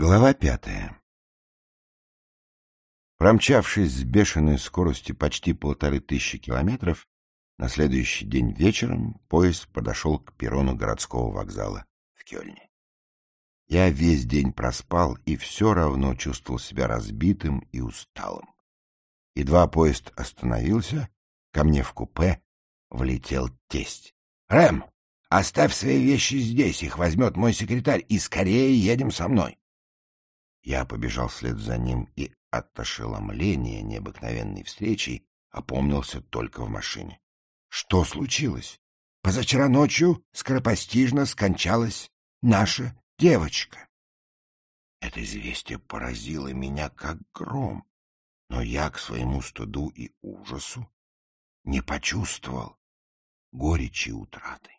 Глава пятая Промчавшись с бешеной скоростью почти полторы тысячи километров, на следующий день вечером поезд подошел к перрону городского вокзала в Кёльне. Я весь день проспал и все равно чувствовал себя разбитым и усталым. Едва поезд остановился, ко мне в купе влетел тесть. — Рэм, оставь свои вещи здесь, их возьмет мой секретарь, и скорее едем со мной. Я побежал вслед за ним и от ошеломления необыкновенной встречей опомнился только в машине. Что случилось? Позавчера ночью скоропостижно скончалась наша девочка. Это известие поразило меня как гром, но я к своему стыду и ужасу не почувствовал горечи утраты.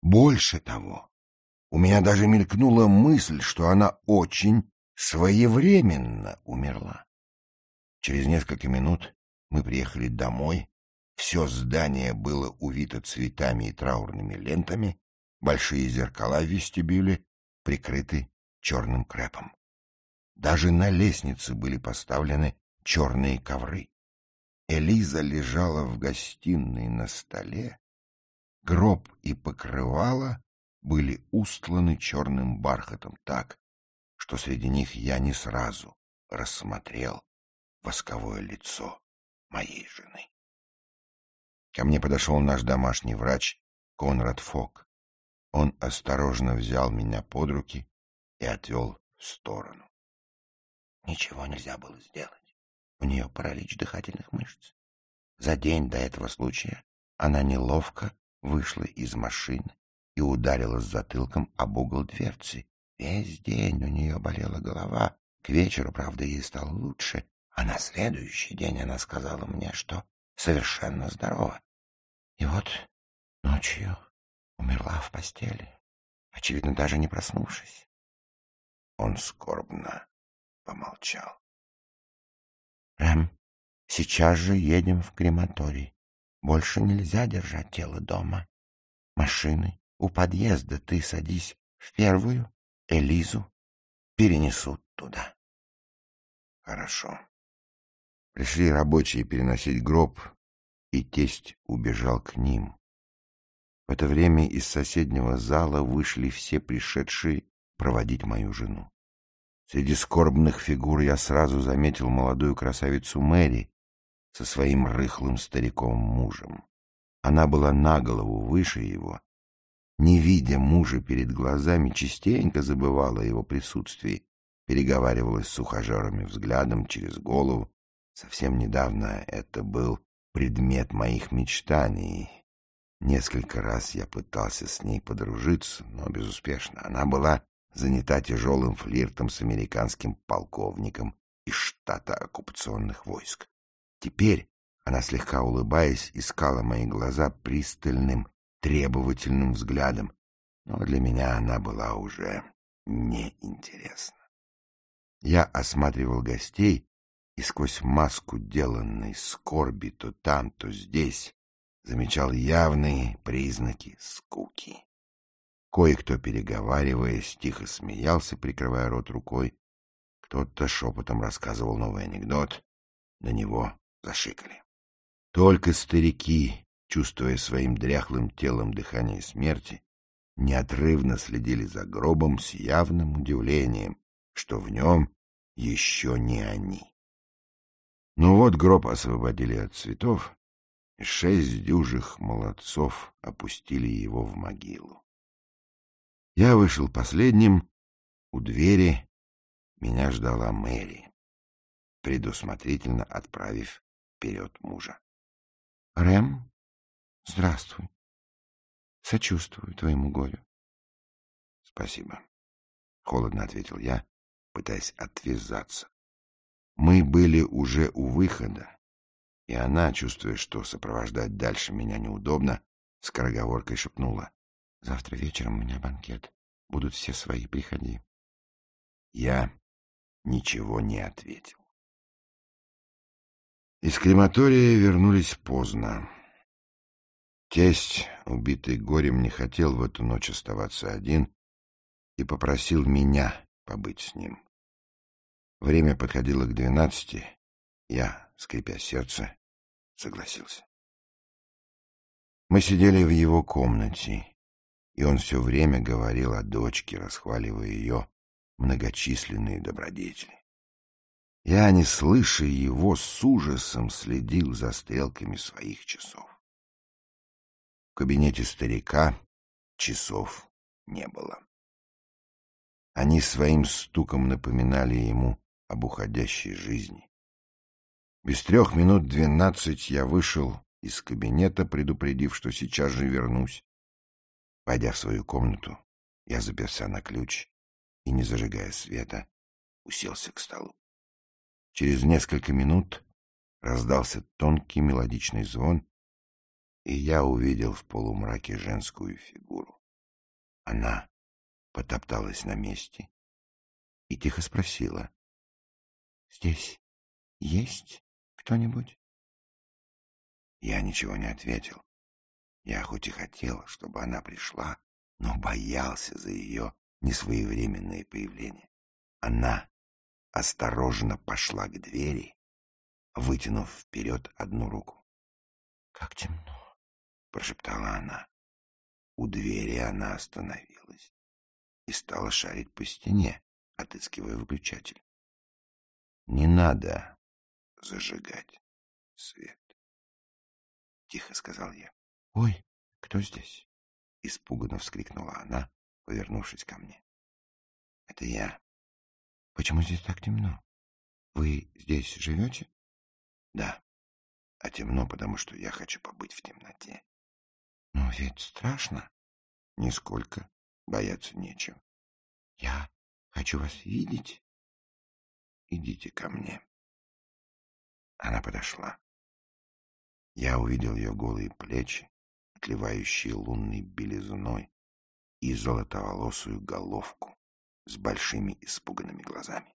Больше того, у меня даже мелькнула мысль, что она очень своевременно умерла. Через несколько минут мы приехали домой, все здание было увито цветами и траурными лентами, большие зеркала в вестибюле прикрыты черным крепом. Даже на лестнице были поставлены черные ковры. Элиза лежала в гостиной на столе, гроб и покрывало были устланы черным бархатом так, что среди них я не сразу рассмотрел восковое лицо моей жены. Ко мне подошел наш домашний врач Конрад Фок. Он осторожно взял меня под руки и отвел в сторону. Ничего нельзя было сделать. У нее паралич дыхательных мышц. За день до этого случая она неловко вышла из машины и ударилась затылком об угол дверцы, Весь день у нее болела голова. К вечеру, правда, ей стало лучше. А на следующий день она сказала мне, что совершенно здорова. И вот ночью умерла в постели, очевидно, даже не проснувшись. Он скорбно помолчал. — Рэм, сейчас же едем в крематорий. Больше нельзя держать тело дома. Машины у подъезда ты садись в первую, Элизу перенесут туда. Хорошо. Пришли рабочие переносить гроб, и тесть убежал к ним. В это время из соседнего зала вышли все пришедшие проводить мою жену. Среди скорбных фигур я сразу заметил молодую красавицу Мэри со своим рыхлым стариком-мужем. Она была на голову выше его не видя мужа перед глазами, частенько забывала о его присутствии, переговаривалась с ухажерами взглядом через голову. Совсем недавно это был предмет моих мечтаний. Несколько раз я пытался с ней подружиться, но безуспешно. Она была занята тяжелым флиртом с американским полковником из штата оккупационных войск. Теперь она, слегка улыбаясь, искала мои глаза пристальным требовательным взглядом, но для меня она была уже неинтересна. Я осматривал гостей и сквозь маску деланной скорби то там, то здесь замечал явные признаки скуки. Кое-кто, переговариваясь, тихо смеялся, прикрывая рот рукой. Кто-то шепотом рассказывал новый анекдот. На него зашикали. Только старики чувствуя своим дряхлым телом дыхание смерти, неотрывно следили за гробом с явным удивлением, что в нем еще не они. Ну вот гроб освободили от цветов, и шесть дюжих молодцов опустили его в могилу. Я вышел последним, у двери меня ждала Мэри, предусмотрительно отправив вперед мужа. — Рэм, Здравствуй. Сочувствую твоему горю. Спасибо. Холодно ответил я, пытаясь отвязаться. Мы были уже у выхода, и она, чувствуя, что сопровождать дальше меня неудобно, скороговоркой шепнула. Завтра вечером у меня банкет. Будут все свои, приходи. Я ничего не ответил. Из крематория вернулись поздно. Тесть, убитый горем, не хотел в эту ночь оставаться один и попросил меня побыть с ним. Время подходило к двенадцати. Я, скрипя сердце, согласился. Мы сидели в его комнате, и он все время говорил о дочке, расхваливая ее многочисленные добродетели. Я, не слыша его, с ужасом следил за стрелками своих часов. Кабинете старика часов не было. Они своим стуком напоминали ему об уходящей жизни. Без трех минут двенадцать я вышел из кабинета, предупредив, что сейчас же вернусь. Пойдя в свою комнату, я заперся на ключ и, не зажигая света, уселся к столу. Через несколько минут раздался тонкий мелодичный звон, и я увидел в полумраке женскую фигуру. Она потопталась на месте и тихо спросила. — Здесь есть кто-нибудь? Я ничего не ответил. Я хоть и хотел, чтобы она пришла, но боялся за ее несвоевременное появление. Она осторожно пошла к двери, вытянув вперед одну руку. — Как темно! — прошептала она. У двери она остановилась и стала шарить по стене, отыскивая выключатель. — Не надо зажигать свет. — тихо сказал я. — Ой, кто здесь? — испуганно вскрикнула она, повернувшись ко мне. — Это я. — Почему здесь так темно? Вы здесь живете? — Да. А темно, потому что я хочу побыть в темноте. — Но ведь страшно. — Нисколько. Бояться нечего. — Я хочу вас видеть. — Идите ко мне. Она подошла. Я увидел ее голые плечи, отливающие лунной белизной, и золотоволосую головку с большими испуганными глазами.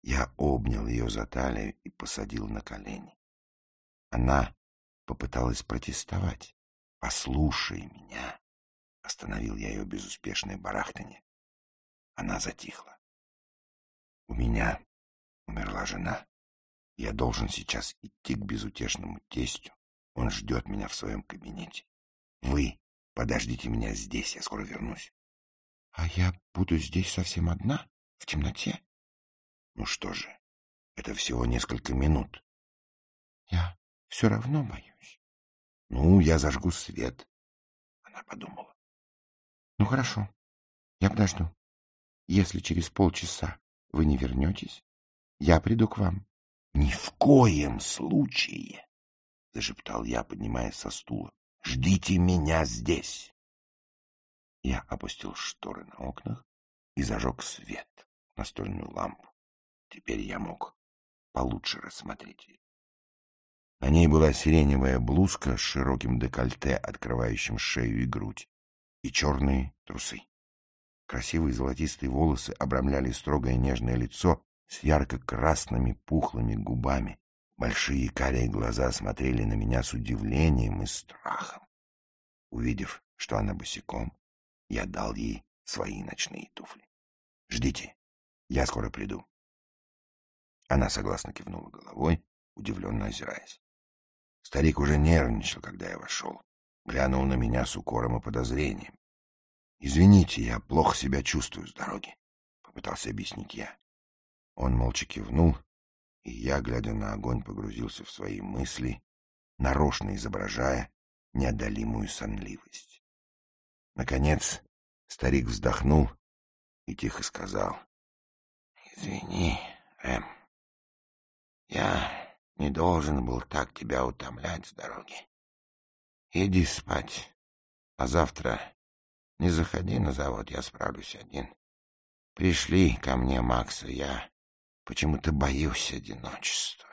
Я обнял ее за талию и посадил на колени. Она попыталась протестовать. «Послушай меня!» Остановил я ее безуспешное барахтание. Она затихла. «У меня умерла жена. Я должен сейчас идти к безутешному тестю. Он ждет меня в своем кабинете. Вы подождите меня здесь, я скоро вернусь. — А я буду здесь совсем одна, в темноте? — Ну что же, это всего несколько минут. — Я все равно боюсь. — Ну, я зажгу свет. Она подумала. — Ну, хорошо, я подожду. Если через полчаса вы не вернетесь, я приду к вам. — Ни в коем случае! — зашептал я, поднимаясь со стула. — Ждите меня здесь! Я опустил шторы на окнах и зажег свет, настольную лампу. Теперь я мог получше рассмотреть ее. На ней была сиреневая блузка с широким декольте, открывающим шею и грудь, и черные трусы. Красивые золотистые волосы обрамляли строгое нежное лицо с ярко-красными пухлыми губами. Большие карие глаза смотрели на меня с удивлением и страхом. Увидев, что она босиком, я дал ей свои ночные туфли. — Ждите, я скоро приду. Она согласно кивнула головой, удивленно озираясь. Старик уже нервничал, когда я вошел. Глянул на меня с укором и подозрением. — Извините, я плохо себя чувствую с дороги, — попытался объяснить я. Он молча кивнул, и я, глядя на огонь, погрузился в свои мысли, нарочно изображая неодолимую сонливость. Наконец старик вздохнул и тихо сказал. — Извини, Эм, я не должен был так тебя утомлять с дороги. Иди спать, а завтра не заходи на завод, я справлюсь один. Пришли ко мне, Макса, я почему-то боюсь одиночества.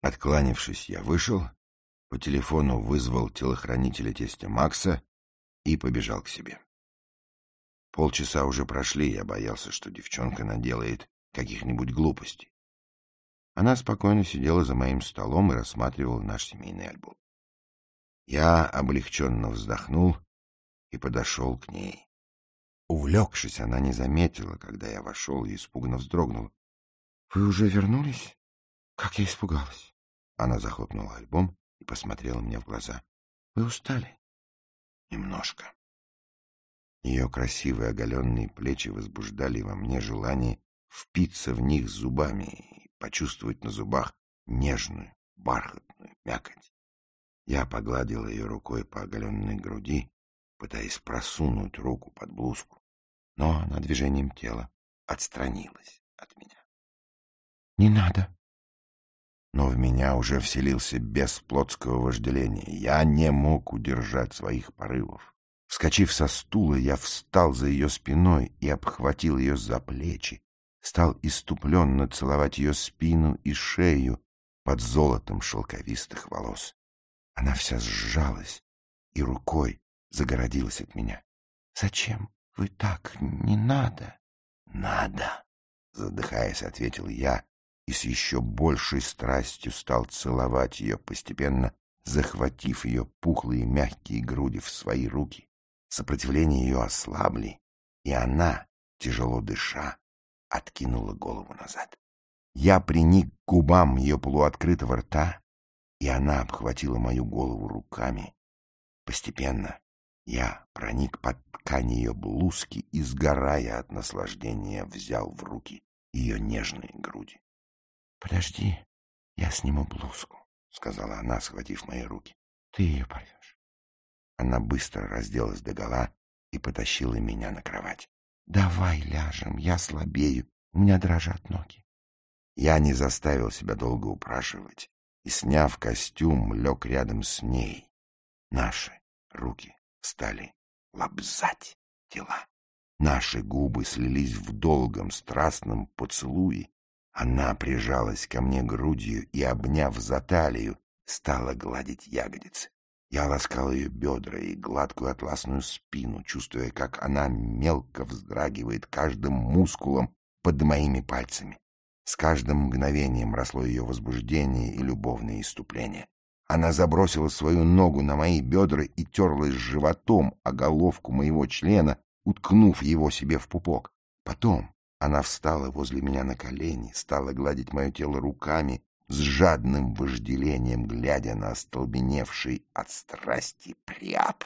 Откланившись, я вышел, по телефону вызвал телохранителя тестя Макса и побежал к себе. Полчаса уже прошли, я боялся, что девчонка наделает каких-нибудь глупостей. Она спокойно сидела за моим столом и рассматривала наш семейный альбом. Я облегченно вздохнул и подошел к ней. — Увлекшись, она не заметила, когда я вошел и испуганно вздрогнула. — Вы уже вернулись? Как я испугалась! Она захлопнула альбом и посмотрела мне в глаза. — Вы устали? — Немножко. Ее красивые оголенные плечи возбуждали во мне желание впиться в них зубами почувствовать на зубах нежную, бархатную мякоть. Я погладил ее рукой по оголенной груди, пытаясь просунуть руку под блузку, но она движением тела отстранилась от меня. — Не надо. Но в меня уже вселился без плотского вожделения. Я не мог удержать своих порывов. Вскочив со стула, я встал за ее спиной и обхватил ее за плечи, стал иступленно целовать ее спину и шею под золотом шелковистых волос. Она вся сжалась и рукой загородилась от меня. — Зачем вы так? Не надо. — Надо, — задыхаясь, ответил я и с еще большей страстью стал целовать ее, постепенно захватив ее пухлые мягкие груди в свои руки. Сопротивление ее ослабли, и она, тяжело дыша, откинула голову назад. Я приник к губам ее полуоткрытого рта, и она обхватила мою голову руками. Постепенно я проник под ткань ее блузки и, сгорая от наслаждения, взял в руки ее нежные груди. — Подожди, я сниму блузку, — сказала она, схватив мои руки. — Ты ее порвешь. Она быстро разделась догола и потащила меня на кровать. — Давай ляжем, я слабею, у меня дрожат ноги. Я не заставил себя долго упрашивать и, сняв костюм, лег рядом с ней. Наши руки стали лобзать тела. Наши губы слились в долгом страстном поцелуе. Она прижалась ко мне грудью и, обняв за талию, стала гладить ягодицы. Я ласкал ее бедра и гладкую атласную спину, чувствуя, как она мелко вздрагивает каждым мускулом под моими пальцами. С каждым мгновением росло ее возбуждение и любовное иступление. Она забросила свою ногу на мои бедра и терлась животом о головку моего члена, уткнув его себе в пупок. Потом она встала возле меня на колени, стала гладить мое тело руками, с жадным вожделением, глядя на остолбеневший от страсти приап.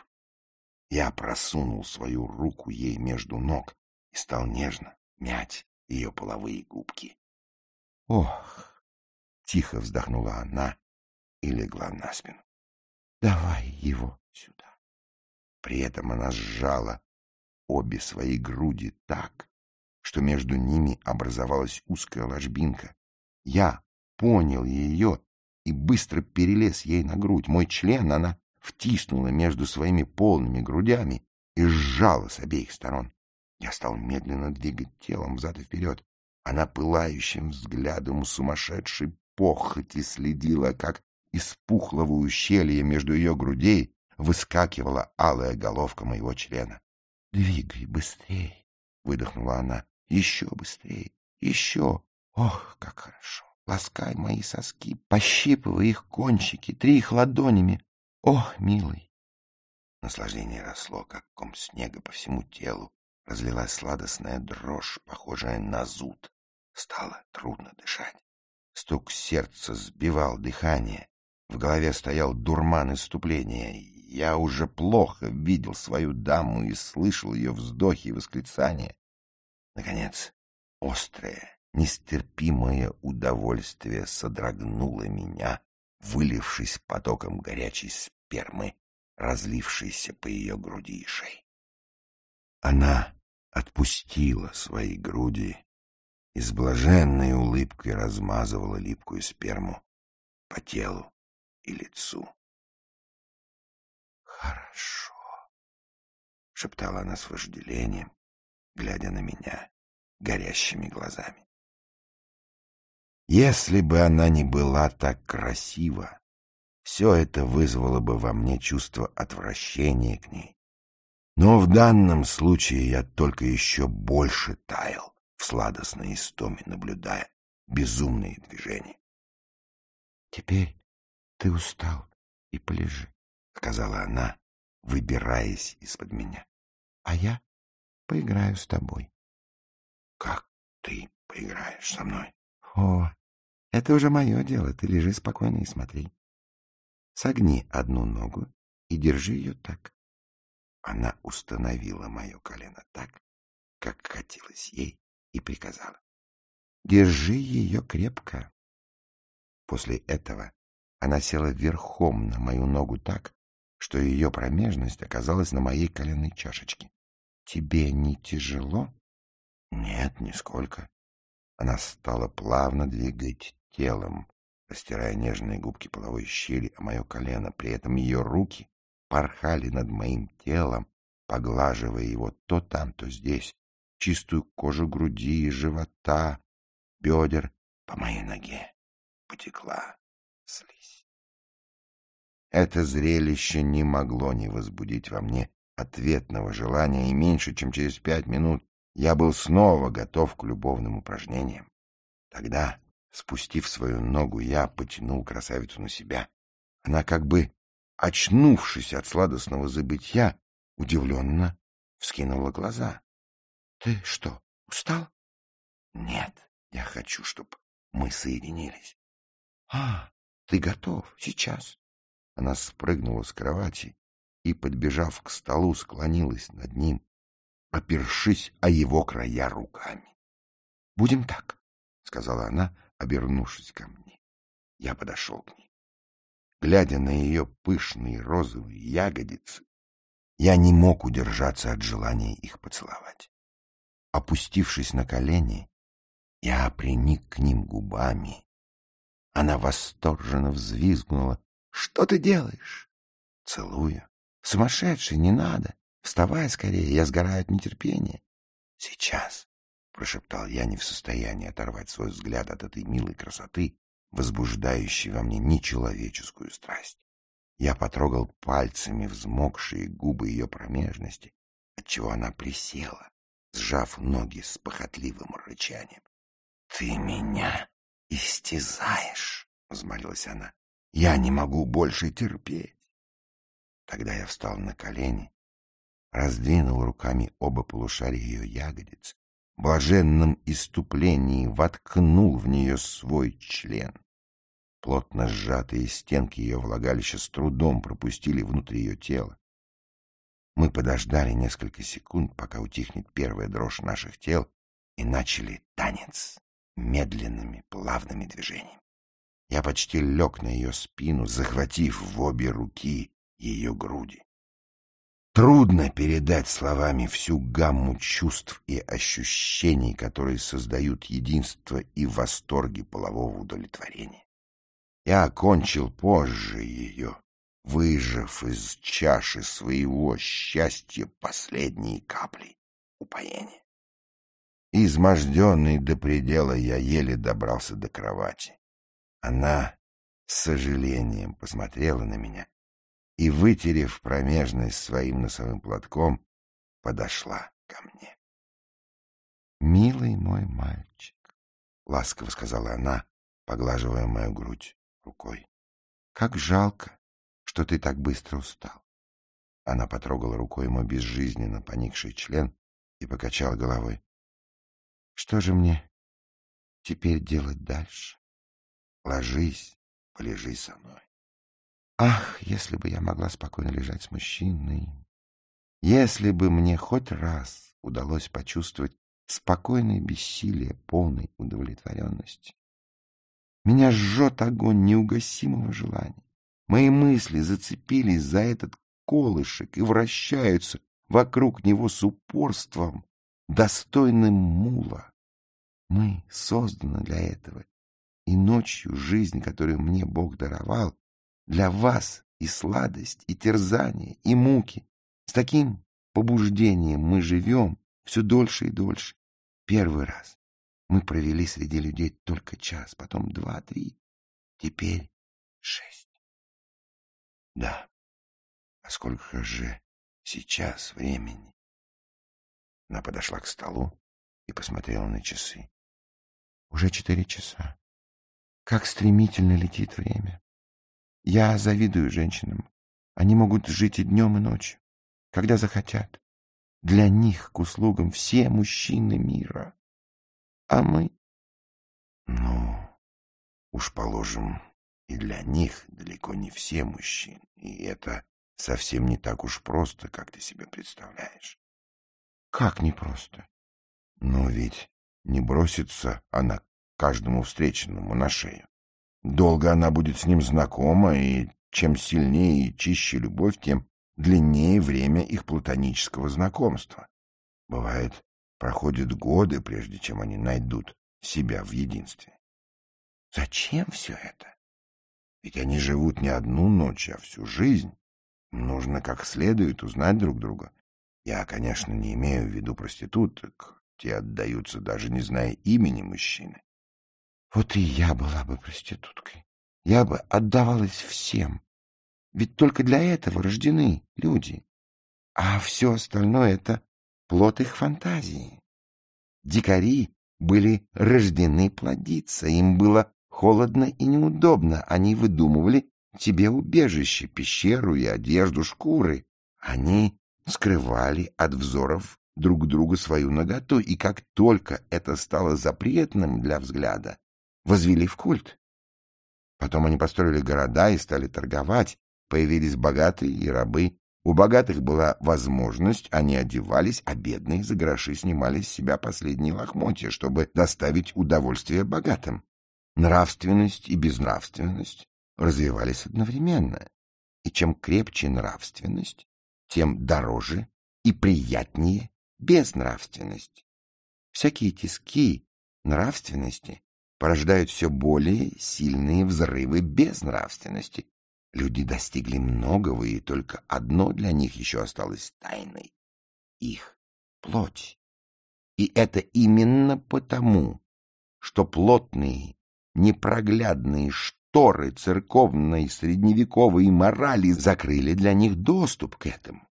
Я просунул свою руку ей между ног и стал нежно мять ее половые губки. «Ох!» — тихо вздохнула она и легла на спину. «Давай его сюда». При этом она сжала обе свои груди так, что между ними образовалась узкая ложбинка. Я понял ее и быстро перелез ей на грудь. Мой член она втиснула между своими полными грудями и сжала с обеих сторон. Я стал медленно двигать телом взад и вперед. Она пылающим взглядом сумасшедшей похоти следила, как из пухлого ущелья между ее грудей выскакивала алая головка моего члена. — Двигай быстрей, — выдохнула она. — Еще быстрее, еще. Ох, как хорошо. Ласкай мои соски, пощипывай их кончики, три их ладонями. Ох, милый! Наслаждение росло, как ком снега по всему телу. Разлилась сладостная дрожь, похожая на зуд. Стало трудно дышать. Стук сердца сбивал дыхание. В голове стоял дурман иступления. Я уже плохо видел свою даму и слышал ее вздохи и восклицания. Наконец, острое, Нестерпимое удовольствие содрогнуло меня, вылившись потоком горячей спермы, разлившейся по ее груди и шее. Она отпустила свои груди и с блаженной улыбкой размазывала липкую сперму по телу и лицу. «Хорошо», — шептала она с вожделением, глядя на меня горящими глазами. Если бы она не была так красива, все это вызвало бы во мне чувство отвращения к ней. Но в данном случае я только еще больше таял в сладостной истоме, наблюдая безумные движения. — Теперь ты устал и полежи, — сказала она, выбираясь из-под меня. — А я поиграю с тобой. — Как ты поиграешь со мной? — О, это уже мое дело. Ты лежи спокойно и смотри. Согни одну ногу и держи ее так. Она установила мое колено так, как хотелось ей, и приказала. Держи ее крепко. После этого она села верхом на мою ногу так, что ее промежность оказалась на моей коленной чашечке. Тебе не тяжело? Нет, нисколько. Она стала плавно двигать телом, растирая нежные губки половой щели о мое колено. При этом ее руки порхали над моим телом, поглаживая его то там, то здесь, чистую кожу груди и живота, бедер по моей ноге потекла слизь. Это зрелище не могло не возбудить во мне ответного желания, и меньше, чем через пять минут я был снова готов к любовным упражнениям. Тогда, спустив свою ногу, я потянул красавицу на себя. Она, как бы очнувшись от сладостного забытья, удивленно вскинула глаза. — Ты что, устал? — Нет, я хочу, чтобы мы соединились. — А, ты готов? Сейчас. Она спрыгнула с кровати и, подбежав к столу, склонилась над ним, опершись о его края руками. — Будем так, — сказала она, обернувшись ко мне. Я подошел к ней. Глядя на ее пышные розовые ягодицы, я не мог удержаться от желания их поцеловать. Опустившись на колени, я приник к ним губами. Она восторженно взвизгнула. — Что ты делаешь? — Целую. — Сумасшедший, не надо. Вставай скорее, я сгораю от нетерпения. — Сейчас, — прошептал я, не в состоянии оторвать свой взгляд от этой милой красоты, возбуждающей во мне нечеловеческую страсть. Я потрогал пальцами взмокшие губы ее промежности, отчего она присела, сжав ноги с похотливым рычанием. — Ты меня истязаешь, — взмолилась она. — Я не могу больше терпеть. Тогда я встал на колени, раздвинул руками оба полушария ее ягодиц, в блаженном иступлении воткнул в нее свой член. Плотно сжатые стенки ее влагалища с трудом пропустили внутрь ее тела. Мы подождали несколько секунд, пока утихнет первая дрожь наших тел, и начали танец медленными, плавными движениями. Я почти лег на ее спину, захватив в обе руки ее груди. Трудно передать словами всю гамму чувств и ощущений, которые создают единство и восторги полового удовлетворения. Я окончил позже ее, выжав из чаши своего счастья последние капли упоения. Изможденный до предела, я еле добрался до кровати. Она с сожалением посмотрела на меня и, вытерев промежность своим носовым платком, подошла ко мне. — Милый мой мальчик, — ласково сказала она, поглаживая мою грудь рукой, — как жалко, что ты так быстро устал. Она потрогала рукой мой безжизненно поникший член и покачала головой. — Что же мне теперь делать дальше? Ложись, полежи со мной. Ах, если бы я могла спокойно лежать с мужчиной, если бы мне хоть раз удалось почувствовать спокойное бессилие полной удовлетворенности. Меня жжет огонь неугасимого желания. Мои мысли зацепились за этот колышек и вращаются вокруг него с упорством, достойным мула. Мы созданы для этого, и ночью жизнь, которую мне Бог даровал, для вас и сладость, и терзание, и муки. С таким побуждением мы живем все дольше и дольше. Первый раз мы провели среди людей только час, потом два, три, теперь шесть. Да. А сколько же сейчас времени? Она подошла к столу и посмотрела на часы. Уже четыре часа. Как стремительно летит время. Я завидую женщинам. Они могут жить и днем, и ночью, когда захотят. для них к услугам все мужчины мира. А мы? Ну, уж положим, и для них далеко не все мужчины. И это совсем не так уж просто, как ты себе представляешь. Как непросто? Но ведь не бросится она каждому встреченному на шею. Долго она будет с ним знакома, и чем сильнее и чище любовь, тем длиннее время их платонического знакомства. Бывает, проходят годы, прежде чем они найдут себя в единстве. Зачем все это? Ведь они живут не одну ночь, а всю жизнь. Нужно как следует узнать друг друга. Я, конечно, не имею в виду проституток. Те отдаются, даже не зная имени мужчины. Вот и я была бы проституткой. Я бы отдавалась всем. Ведь только для этого рождены люди. А все остальное — это плод их фантазии. Дикари были рождены плодиться, им было холодно и неудобно, они выдумывали себе убежище, пещеру и одежду шкуры. Они скрывали от взоров друг друга свою наготу, и как только это стало запретным для взгляда, возвели в культ. Потом они построили города и стали торговать, появились богатые и рабы. У богатых была возможность, они одевались, а бедные за гроши снимали с себя последние лохмотья, чтобы доставить удовольствие богатым. Нравственность и безнравственность развивались одновременно, и чем крепче нравственность, тем дороже и приятнее безнравственность. Всякие тиски нравственности порождают все более сильные взрывы безнравственности. Люди достигли многого, и только одно для них еще осталось тайной — их плоть. И это именно потому, что плотные, непроглядные шторы церковной средневековой морали закрыли для них доступ к этому.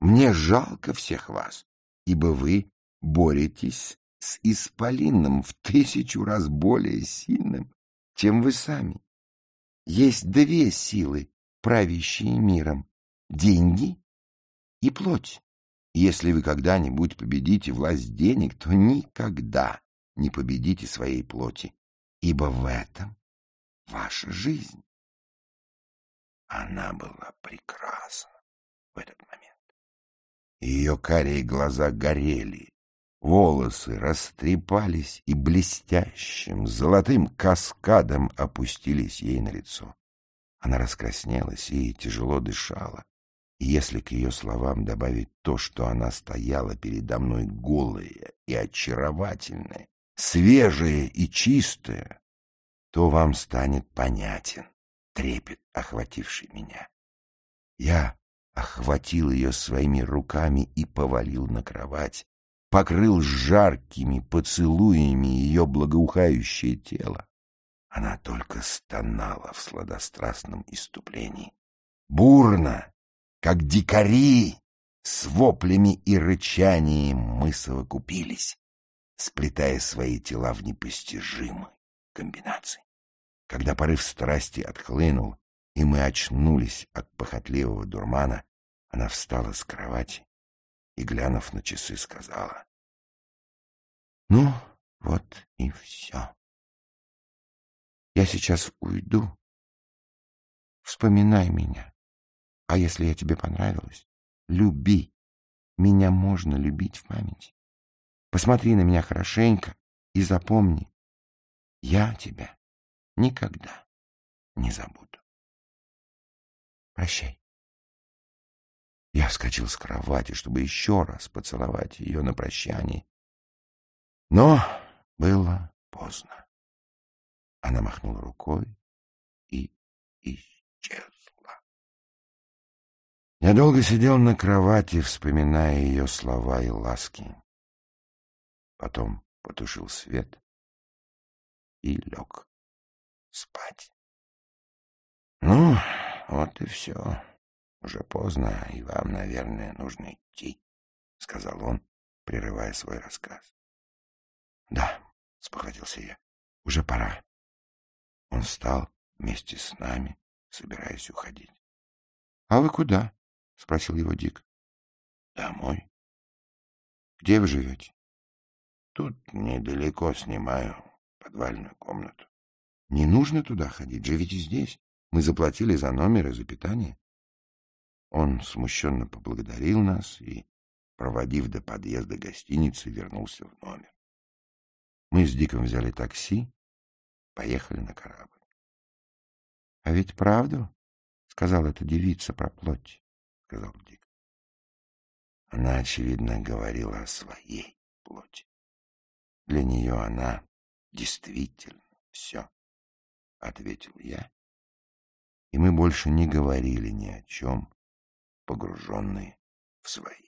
Мне жалко всех вас, ибо вы боретесь с исполином в тысячу раз более сильным, чем вы сами. Есть две силы, правящие миром — деньги и плоть. Если вы когда-нибудь победите власть денег, то никогда не победите своей плоти, ибо в этом ваша жизнь. Она была прекрасна в этот момент. Ее карие глаза горели, волосы растрепались и блестящим золотым каскадом опустились ей на лицо. Она раскраснелась и тяжело дышала. И если к ее словам добавить то, что она стояла передо мной голая и очаровательная, свежая и чистая, то вам станет понятен трепет, охвативший меня. Я охватил ее своими руками и повалил на кровать, покрыл жаркими поцелуями ее благоухающее тело. Она только стонала в сладострастном иступлении. Бурно, как дикари, с воплями и рычанием мы совокупились, сплетая свои тела в непостижимой комбинации. Когда порыв страсти отхлынул, и мы очнулись от похотливого дурмана, она встала с кровати и, глянув на часы, сказала. — Ну, вот и все. Я сейчас уйду. Вспоминай меня. А если я тебе понравилась, люби. Меня можно любить в памяти. Посмотри на меня хорошенько и запомни, я тебя никогда не забуду. Прощай. Я вскочил с кровати, чтобы еще раз поцеловать ее на прощание. Но было поздно. Она махнула рукой и исчезла. Я долго сидел на кровати, вспоминая ее слова и ласки. Потом потушил свет и лег спать. Ну, вот и все. Уже поздно, и вам, наверное, нужно идти, — сказал он, прерывая свой рассказ. — Да, — спохватился я, — уже пора. Он встал вместе с нами, собираясь уходить. — А вы куда? — спросил его Дик. — Домой. Где вы живете? Тут недалеко снимаю подвальную комнату. Не нужно туда ходить, живите здесь. Мы заплатили за номер и за питание. Он смущенно поблагодарил нас и, проводив до подъезда гостиницы, вернулся в номер. Мы с Диком взяли такси, поехали на корабль. — А ведь правду, — сказала эта девица про плоть, — сказал Дик. Она, очевидно, говорила о своей плоти. Для нее она действительно все, — ответил я. И мы больше не говорили ни о чем, погруженные в свои.